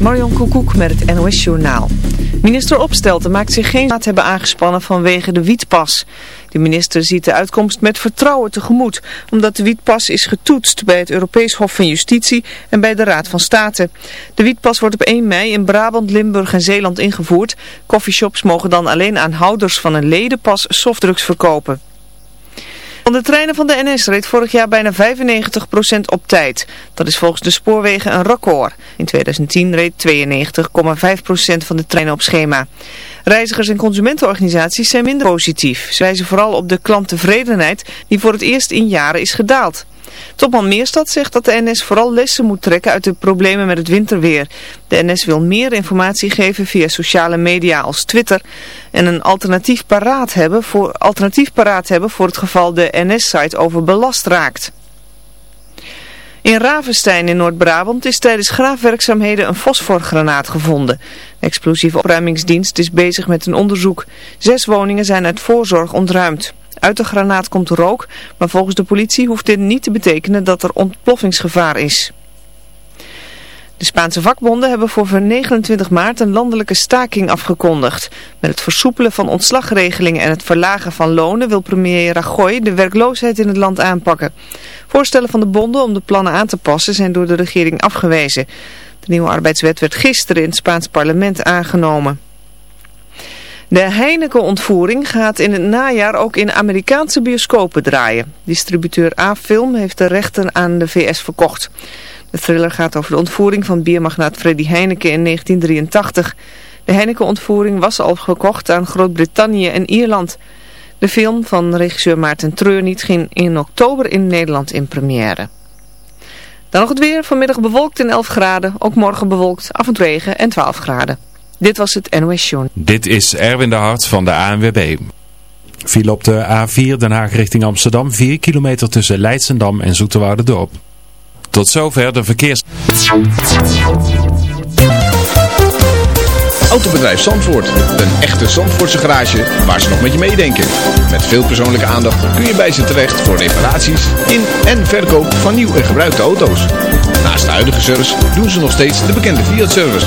Marion Koekoek met het NOS Journaal. Minister Opstelten maakt zich geen raad hebben aangespannen vanwege de wietpas. De minister ziet de uitkomst met vertrouwen tegemoet, omdat de wietpas is getoetst bij het Europees Hof van Justitie en bij de Raad van State. De wietpas wordt op 1 mei in Brabant, Limburg en Zeeland ingevoerd. Coffeeshops mogen dan alleen aan houders van een ledenpas softdrugs verkopen. Van de treinen van de NS reed vorig jaar bijna 95% op tijd. Dat is volgens de spoorwegen een record. In 2010 reed 92,5% van de treinen op schema. Reizigers en consumentenorganisaties zijn minder positief. Ze wijzen vooral op de klanttevredenheid die voor het eerst in jaren is gedaald. Topman Meerstad zegt dat de NS vooral lessen moet trekken uit de problemen met het winterweer. De NS wil meer informatie geven via sociale media als Twitter en een alternatief paraat hebben voor, alternatief paraat hebben voor het geval de NS-site overbelast raakt. In Ravenstein in Noord-Brabant is tijdens graafwerkzaamheden een fosforgranaat gevonden. De explosieve opruimingsdienst is bezig met een onderzoek. Zes woningen zijn uit voorzorg ontruimd. Uit de granaat komt rook, maar volgens de politie hoeft dit niet te betekenen dat er ontploffingsgevaar is. De Spaanse vakbonden hebben voor 29 maart een landelijke staking afgekondigd. Met het versoepelen van ontslagregelingen en het verlagen van lonen wil premier Rajoy de werkloosheid in het land aanpakken. Voorstellen van de bonden om de plannen aan te passen zijn door de regering afgewezen. De nieuwe arbeidswet werd gisteren in het Spaans parlement aangenomen. De Heineken-ontvoering gaat in het najaar ook in Amerikaanse bioscopen draaien. Distributeur A-Film heeft de rechten aan de VS verkocht. De thriller gaat over de ontvoering van biermagnaat Freddy Heineken in 1983. De Heineken-ontvoering was al gekocht aan Groot-Brittannië en Ierland. De film van regisseur Maarten Treurniet ging in oktober in Nederland in première. Dan nog het weer, vanmiddag bewolkt in 11 graden, ook morgen bewolkt, af en toe regen en 12 graden. Dit was het NOS Show. Dit is Erwin de Hart van de ANWB. Viel op de A4 Den Haag richting Amsterdam 4 kilometer tussen Leidsendam en Dorp. Tot zover de verkeers... Autobedrijf Zandvoort. Een echte Zandvoortse garage waar ze nog met je meedenken. Met veel persoonlijke aandacht kun je bij ze terecht voor reparaties in en verkoop van nieuw en gebruikte auto's. Naast de huidige service doen ze nog steeds de bekende Fiat-service.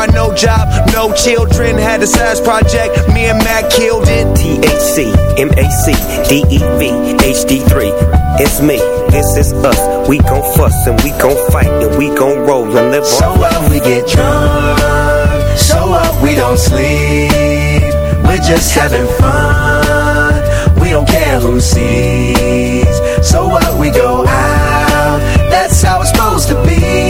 car, no job, no children. Had a size project, me and Mac killed it. THC C M A C D E V HD3. It's me, this is us. We gon' fuss and we gon' fight and we gon' roll and live So on. what we get drunk, so what we don't sleep. We're just having fun. We don't care who sees. So what we go out, that's how it's supposed to be.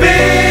be.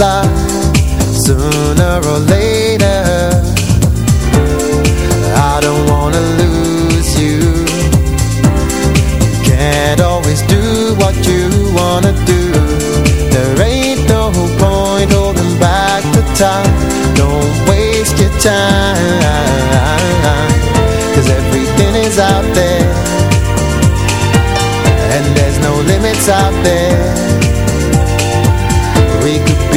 Sooner or later I don't wanna lose you. Can't always do what you wanna do. There ain't no point holding back the Don't waste your everything is out there. And there's no limits out there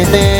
Este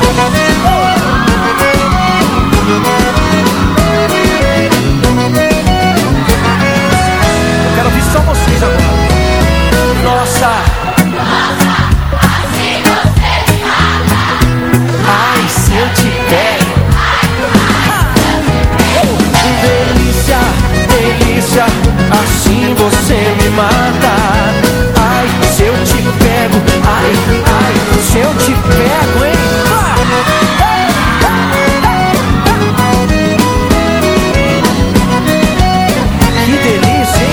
Assim você me mata. Ai, se eu te pego, ai, ai, se eu te pego, hein? Que delícia?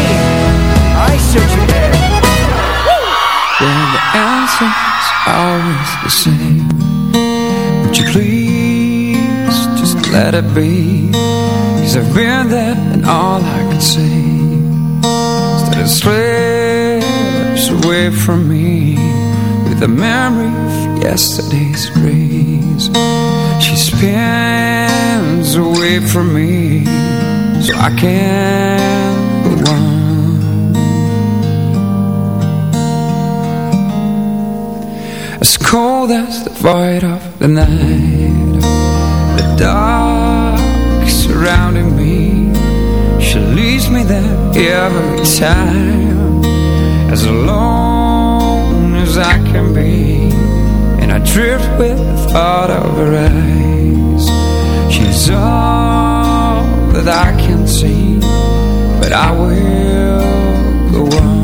Ai, se eu te pego. The answer's always the same. Would you please just let it be? Cause I've been there and all I can say away from me With the memory of yesterday's grace. She spins away from me So I can't go on As cold as the void of the night The dark surrounding me She leaves me there every time. As alone as I can be. And I drift with the thought of her eyes. She's all that I can see But I will go on.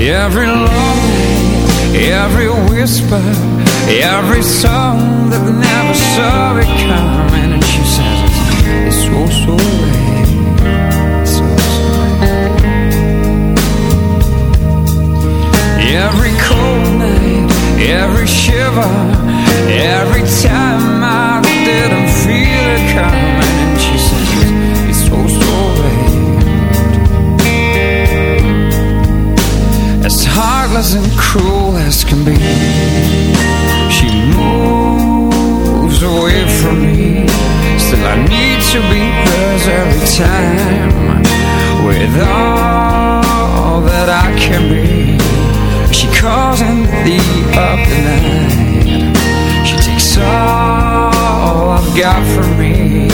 Every line, every whisper, every song that never saw it coming, and she says it's, it's so so late, Every cold night, every shiver, every time I didn't feel it coming, and she says it's, so so late. As heartless and cruel as can be She moves away from me. Still I need to be hers every time got for me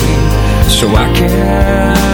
So I can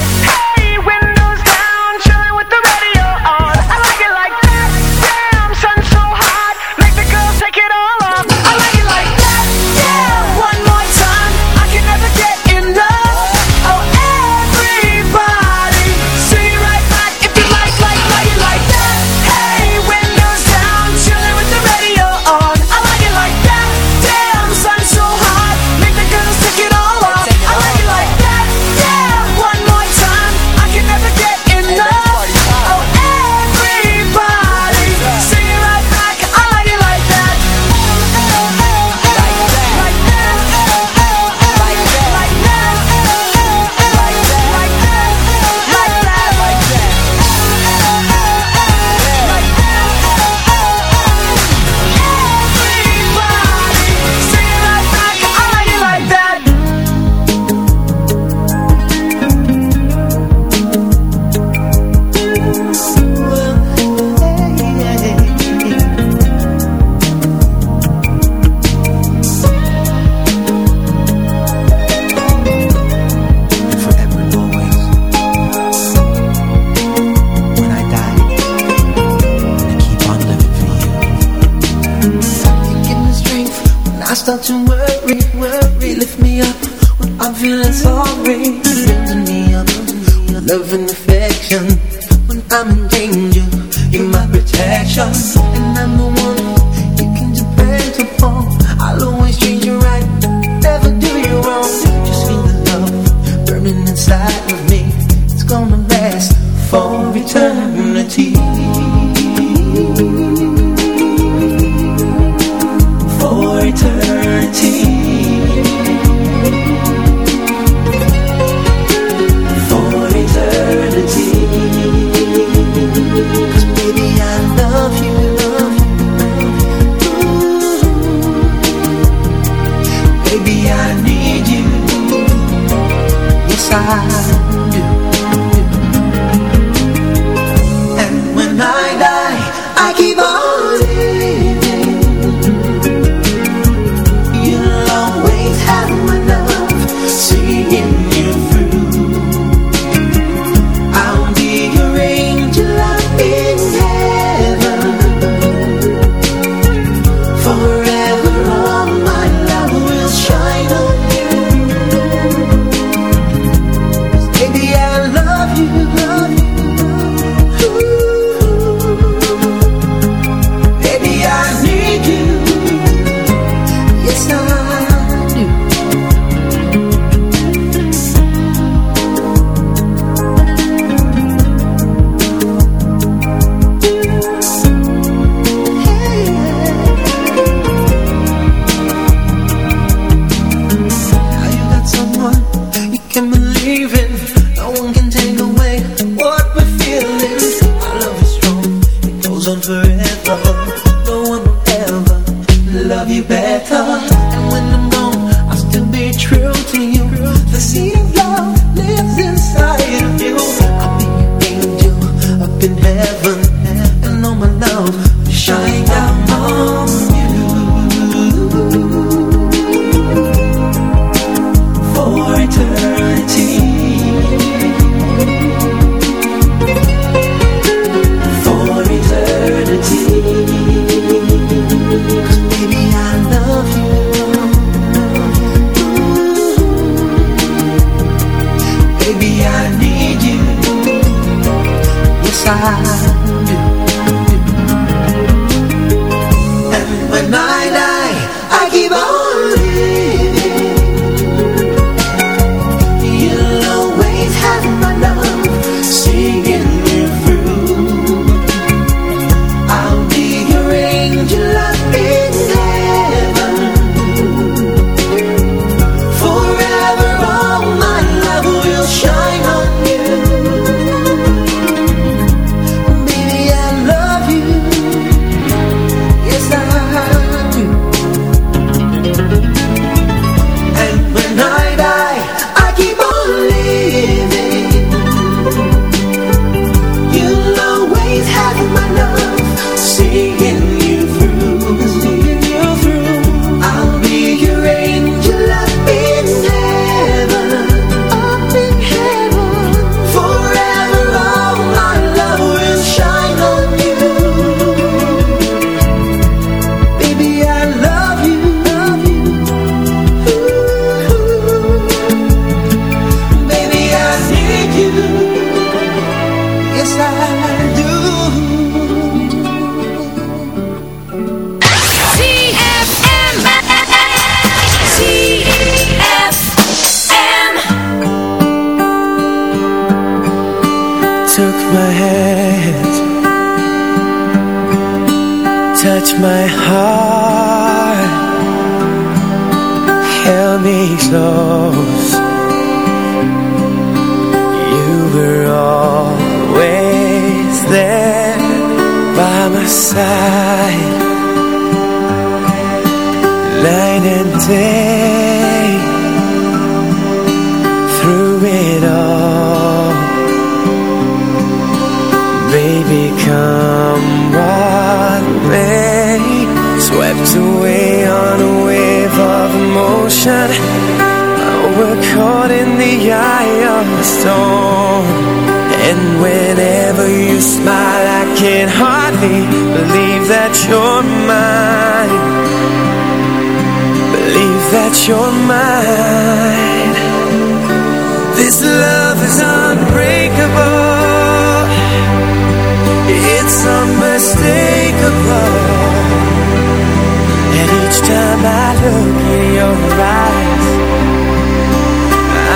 look in your eyes.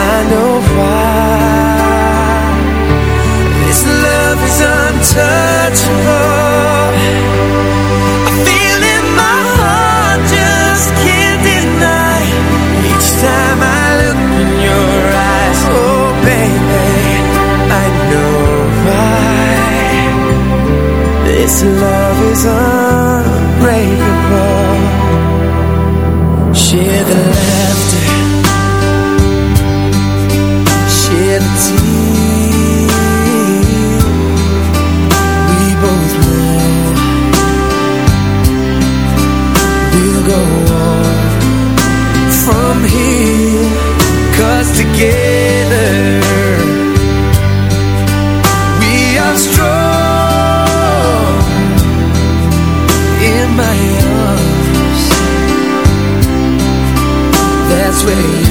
I know why. This love is untouchable. I feel in my heart Just can't deny. Each time I look in your eyes Oh baby I know why. This love is untouchable Share the laughter. Share the tears. We both know We'll go on from together way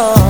love.